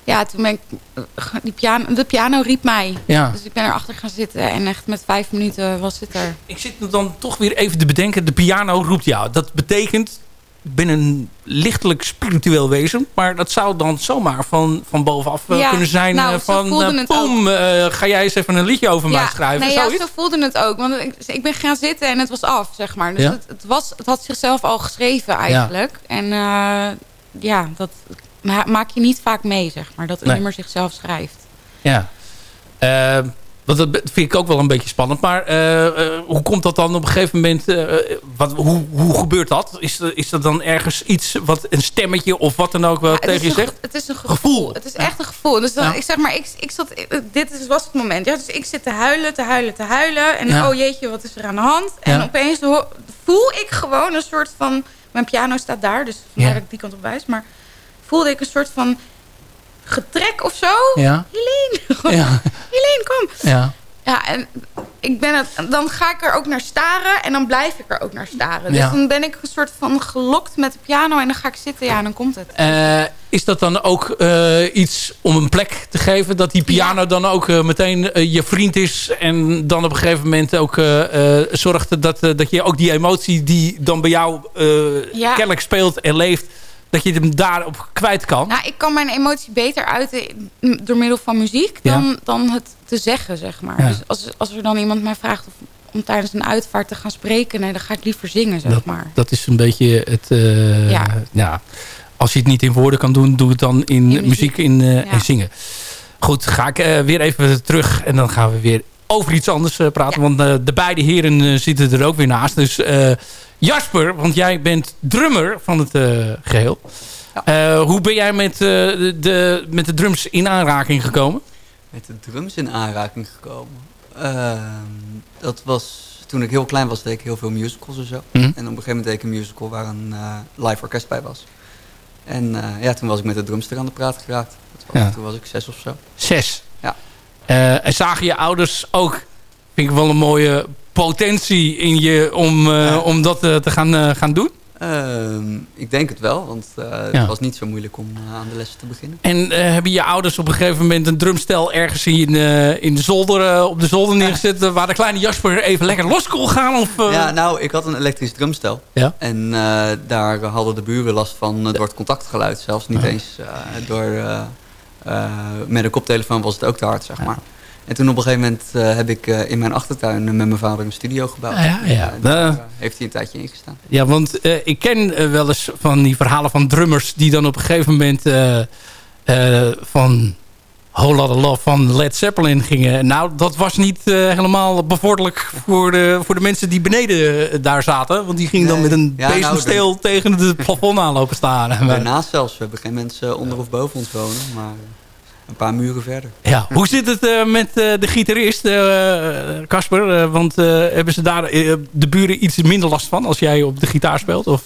Speaker 5: ja, toen ben ik... eh, Die piano, de piano riep mij.
Speaker 4: Ja.
Speaker 5: Dus ik ben erachter gaan zitten en echt met vijf minuten was het er.
Speaker 4: Ik zit me dan toch weer even te bedenken. De piano roept jou. Dat betekent... Ben een lichtelijk spiritueel wezen. Maar dat zou dan zomaar van, van bovenaf eh,
Speaker 5: Ja,
Speaker 4: kunnen zijn.
Speaker 5: nou,
Speaker 4: eh, van eh, Pom, eh, ga jij eens even een liedje over mij schrijven.
Speaker 5: nee, ja,
Speaker 4: zoiets?
Speaker 5: zo voelde het ook. Want ik, ik ben gaan zitten en het was af, zeg maar. Dus
Speaker 4: Ja.
Speaker 5: het, het, was, het had zichzelf al geschreven eigenlijk. En eh, ja, dat ma- maak je niet vaak mee, zeg maar. Dat een
Speaker 4: Nee.
Speaker 5: nummer zichzelf schrijft.
Speaker 4: Ja. Want dat vind ik ook wel een beetje spannend. Maar eh, eh, hoe komt dat dan op een gegeven moment? eh, wat, hoe, hoe gebeurt dat? Is, is er dan ergens iets, wat een stemmetje of wat dan ook wel
Speaker 5: Ja,
Speaker 4: tegen je zegt?
Speaker 5: Het is een gevoel.
Speaker 4: Gevoel.
Speaker 5: Het is echt een gevoel. Dus dan,
Speaker 4: Ja.
Speaker 5: ik zeg maar, ik, ik zat, dit is, was het moment. Ja, dus ik zit te huilen, te huilen, te huilen. En oh jeetje, wat is er aan de hand? En opeens voel ik gewoon een soort van... Mijn piano staat daar, dus dat ik die kant op wijs. Maar voelde ik een soort van getrek of zo.
Speaker 4: Ja.
Speaker 5: Helene,
Speaker 4: Ja.
Speaker 5: Helene, kom.
Speaker 4: Ja.
Speaker 5: Ja, en ik ben het, dan ga ik er ook naar staren en dan blijf ik er ook naar staren.
Speaker 4: Ja.
Speaker 5: Dus dan ben ik een soort van gelokt met de piano en dan ga ik zitten. Ja, en dan komt het.
Speaker 4: Eh, is dat dan ook eh, iets om een plek te geven? Dat die piano dan ook eh, meteen je vriend is. En dan op een gegeven moment ook zorgt dat, dat je ook die emotie die dan bij jou kennelijk speelt en leeft. Dat je hem daarop kwijt kan.
Speaker 5: Nou, ik kan mijn emotie beter uiten door middel van muziek dan, dan het te zeggen, zeg maar.
Speaker 4: Ja.
Speaker 5: Dus als, als er dan iemand mij vraagt of, om tijdens een uitvaart te gaan spreken... Nee, dan ga ik liever zingen, zeg
Speaker 4: dat,
Speaker 5: maar.
Speaker 4: dat is een beetje het... eh,
Speaker 5: Ja.
Speaker 4: ja. Als je het niet in woorden kan doen, doe het dan in,
Speaker 5: muziek.
Speaker 4: muziek in, eh, en zingen. Goed, ga ik eh, weer even terug. En dan gaan we weer over iets anders eh, praten.
Speaker 5: Ja.
Speaker 4: Want eh, de beide heren eh, zitten er ook weer naast. Dus eh, Jasper, want jij bent drummer van het eh, geheel. Eh, hoe ben jij met, eh, de, met de drums in aanraking gekomen?
Speaker 6: Met de drums in aanraking gekomen. Ehm, dat was toen ik heel klein was, deed ik heel veel musicals en zo.
Speaker 4: Mhm.
Speaker 6: En op een gegeven moment deed ik een musical waar een eh, live orkest bij was. En eh, ja, toen was ik met de drumster aan de praat geraakt. Dat was,
Speaker 4: Ja.
Speaker 6: Toen was ik zes of zo.
Speaker 4: Zes. Eh, en zagen je ouders ook, vind ik wel een mooie potentie in je om, eh,
Speaker 6: Ja.
Speaker 4: om dat eh, te gaan, gaan doen?
Speaker 6: Ehm, ik denk het wel, want
Speaker 4: Ja.
Speaker 6: het was niet zo moeilijk om aan de lessen te beginnen.
Speaker 4: En hebben je ouders op een gegeven moment een drumstel ergens in, in de zolder, op de zolder neergezet... waar de kleine Jasper even lekker los kon gaan? Of?
Speaker 6: Ja, nou, ik had een elektrisch drumstel.
Speaker 4: Ja.
Speaker 6: En daar hadden de buren last van door het contactgeluid. Zelfs niet eens door... eh, met een koptelefoon was het ook te hard, zeg maar. En toen op een gegeven moment eh, heb ik eh, in mijn achtertuin met mijn vader een studio gebouwd.
Speaker 4: Ja, ja, ja.
Speaker 6: Daar
Speaker 4: Eh.
Speaker 6: eh, heeft hij een tijdje ingestaan.
Speaker 4: Ja, want eh, ik ken wel eens van die verhalen van drummers... die dan op een gegeven moment eh, eh, van Whole Lotta Love van Led Zeppelin gingen. Nou, dat was niet eh, helemaal bevorderlijk voor de, voor de mensen die beneden eh, daar zaten. Want die gingen dan met een
Speaker 6: Ja, nou,
Speaker 4: bezemsteel tegen het plafond aanlopen staan.
Speaker 6: Daarnaast zelfs, we hebben geen mensen onder of boven ons wonen, maar eh, een paar muren verder.
Speaker 4: Ja, hoe zit het eh, met eh, de gitarist, eh, Casper? Eh, want eh, hebben ze daar eh, de buren iets minder last van als jij op de gitaar speelt? Of?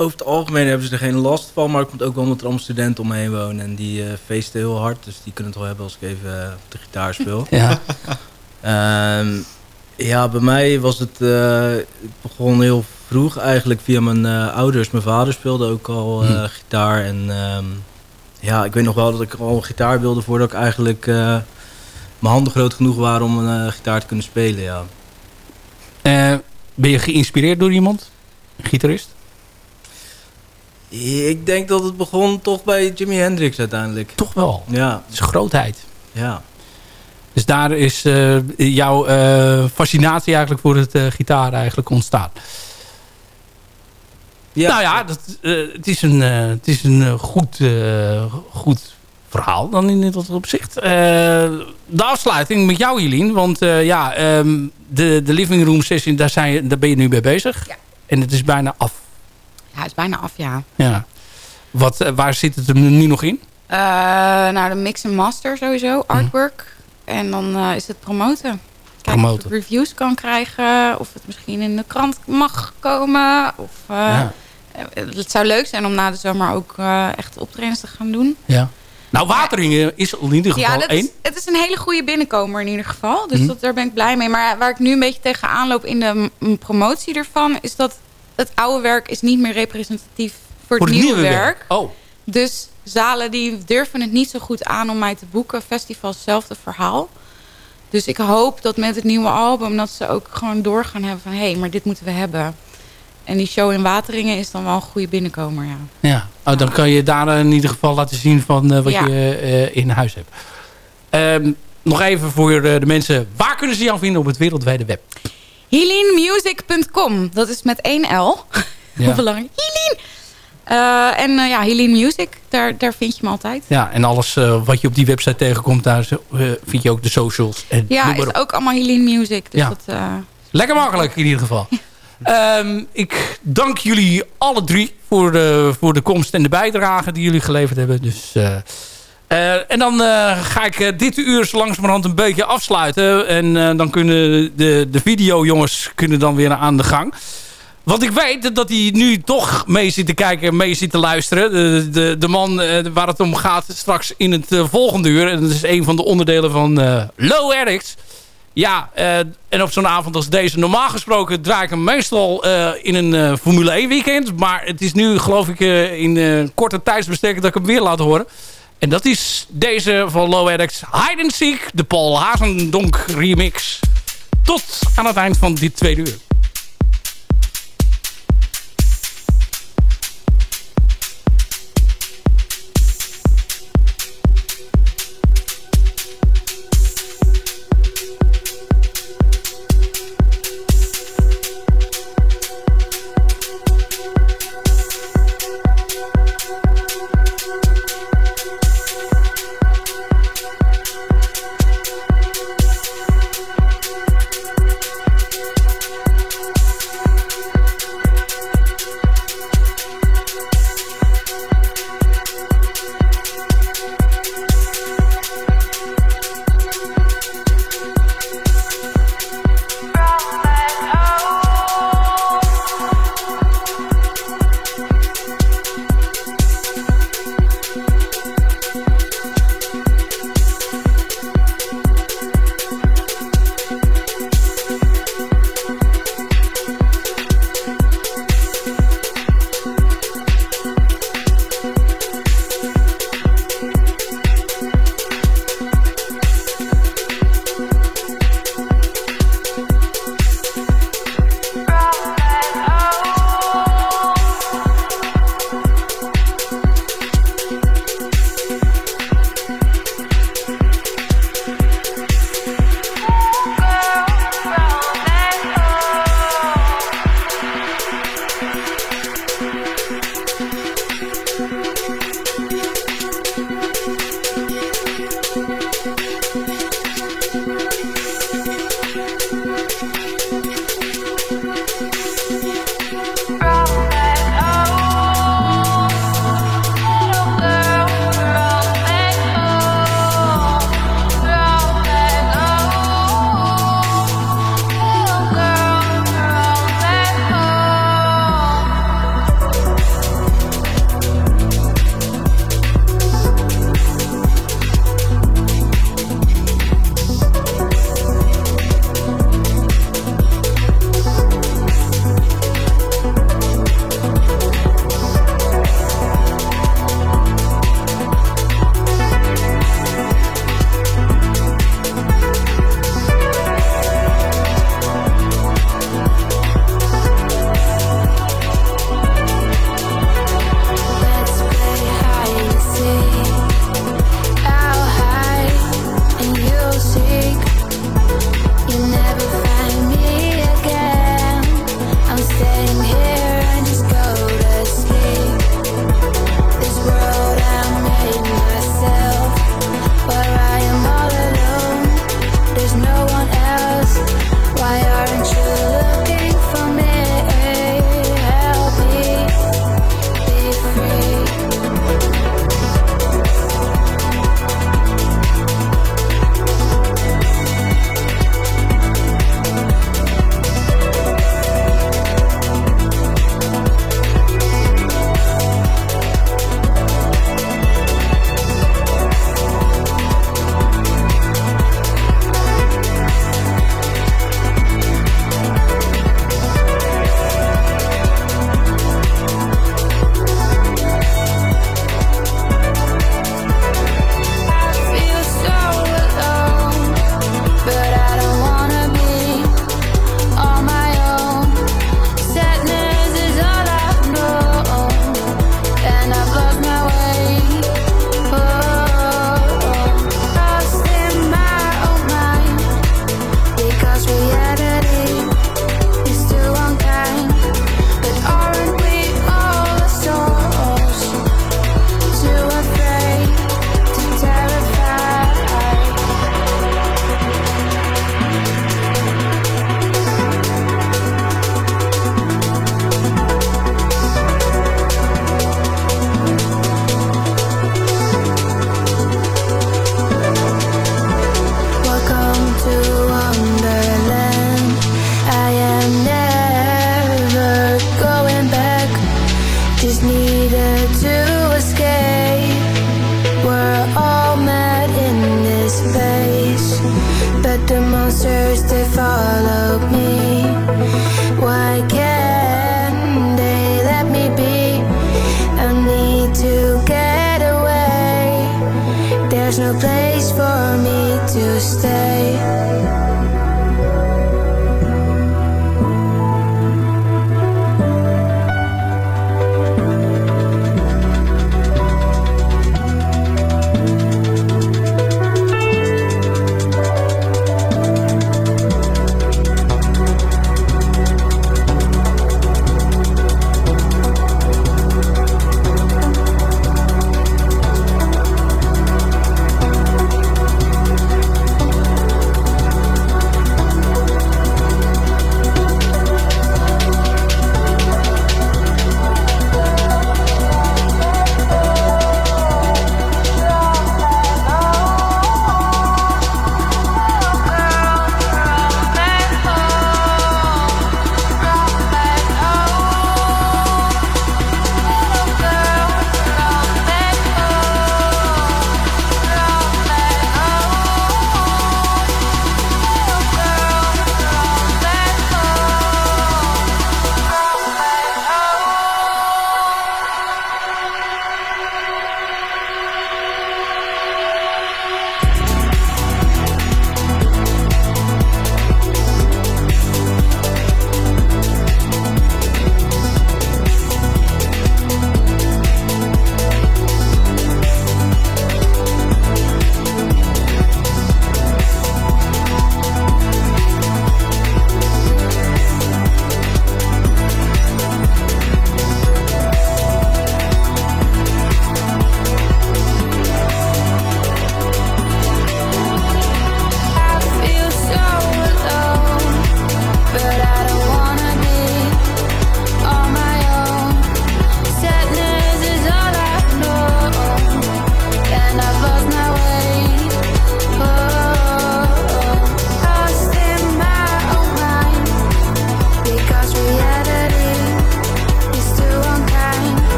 Speaker 7: Over het algemeen hebben ze er geen last van, maar het komt ook wel omdat er allemaal studenten om me heen wonen. En die eh, feesten heel hard, dus die kunnen het wel hebben als ik even eh, op de gitaar speel.
Speaker 4: Ja.
Speaker 7: Ehm, ja, bij mij was het... eh, het begon heel vroeg eigenlijk via mijn eh, ouders. Mijn vader speelde ook al eh,
Speaker 4: Hm.
Speaker 7: gitaar. En ehm, ja, ik weet nog wel dat ik al een gitaar wilde voordat ik eigenlijk... eh, mijn handen groot genoeg waren om een eh, gitaar te kunnen spelen, ja.
Speaker 4: Eh, ben je geïnspireerd door iemand? Een gitarist?
Speaker 7: Ik denk dat het begon toch bij Jimi Hendrix uiteindelijk.
Speaker 4: Toch wel.
Speaker 7: Ja,
Speaker 4: Het is grootheid.
Speaker 7: ja.
Speaker 4: Dus daar is eh, jouw eh, fascinatie eigenlijk voor het eh, gitaar eigenlijk ontstaan.
Speaker 7: ja.
Speaker 4: Nou ja, dat, eh, het is een, eh, het is een goed, eh, goed verhaal dan in dat opzicht. Eh, de afsluiting met jou, Jelien. Want eh, ja, ehm, de, de living room session, daar, zijn, daar ben je nu mee bezig.
Speaker 5: Ja.
Speaker 4: En het is bijna af.
Speaker 5: Het is bijna af, ja.
Speaker 4: Ja. Wat, eh, waar zit het hem nu nog in?
Speaker 5: Eh, nou, de mix en master sowieso, artwork. En dan eh, is het promoten. Kijken of
Speaker 4: Promoten.
Speaker 5: ik reviews kan krijgen. Of het misschien in de krant mag komen. Of,
Speaker 4: Ja.
Speaker 5: Het zou leuk zijn om na de zomer ook echt optredens te gaan doen.
Speaker 4: ja. Nou, Wateringen is in ieder geval
Speaker 5: Ja,
Speaker 4: één.
Speaker 5: is, het is een hele goede binnenkomer in ieder geval. Dus
Speaker 4: Mhm.
Speaker 5: dat, daar ben ik blij mee. Maar waar ik nu een beetje tegenaan loop in de promotie ervan... is dat het oude werk is niet meer representatief voor,
Speaker 4: Voor
Speaker 5: het nieuwe, werk.
Speaker 4: Oh,
Speaker 5: Dus zalen die durven het niet zo goed aan om mij te boeken. Festivals, hetzelfde verhaal. Dus ik hoop dat met het nieuwe album... dat ze ook gewoon doorgaan hebben van... hé, hey, maar dit moeten we hebben. En die show in Wateringen is dan wel een goede binnenkomer, ja.
Speaker 4: ja. Oh, dan kan je daar in ieder geval laten zien van eh, wat
Speaker 5: Ja.
Speaker 4: je eh, in huis hebt. Ehm, nog even voor eh, de mensen. Waar kunnen ze jou vinden op het wereldwijde web?
Speaker 5: HeleneMusic.com. Dat is met één L.
Speaker 4: Ja.
Speaker 5: belangrijk. Helene! Eh, en eh, ja, Helene Music. Daar, daar vind je me altijd.
Speaker 4: Ja, en alles eh, wat je op die website tegenkomt, daar vind je ook de socials. En
Speaker 5: Ja, is ook allemaal Helene Music. Dus
Speaker 4: Ja.
Speaker 5: dat,
Speaker 4: Lekker makkelijk in ieder geval. Ehm, ik dank jullie alle drie voor de, voor de komst en de bijdrage die jullie geleverd hebben. Dus, en dan eh, ga ik eh, dit uur zo langzamerhand een beetje afsluiten. En eh, dan kunnen de, de videojongens kunnen dan weer aan de gang. Want ik weet dat hij nu toch mee zit te kijken en mee zit te luisteren. De, de, man eh, waar het om gaat straks in het eh, volgende uur. En dat is een van de onderdelen van eh, Low Addicts. Ja, eh, en op zo'n avond als deze, normaal gesproken draai ik hem meestal eh, in een eh, Formule 1 weekend. Maar het is nu geloof ik eh, in eh, korte tijdsbestek dat ik hem weer laat horen. En dat is deze van Low Addicts, Hide and Seek, de Paul Hazendonk remix. Tot aan het eind van dit tweede uur.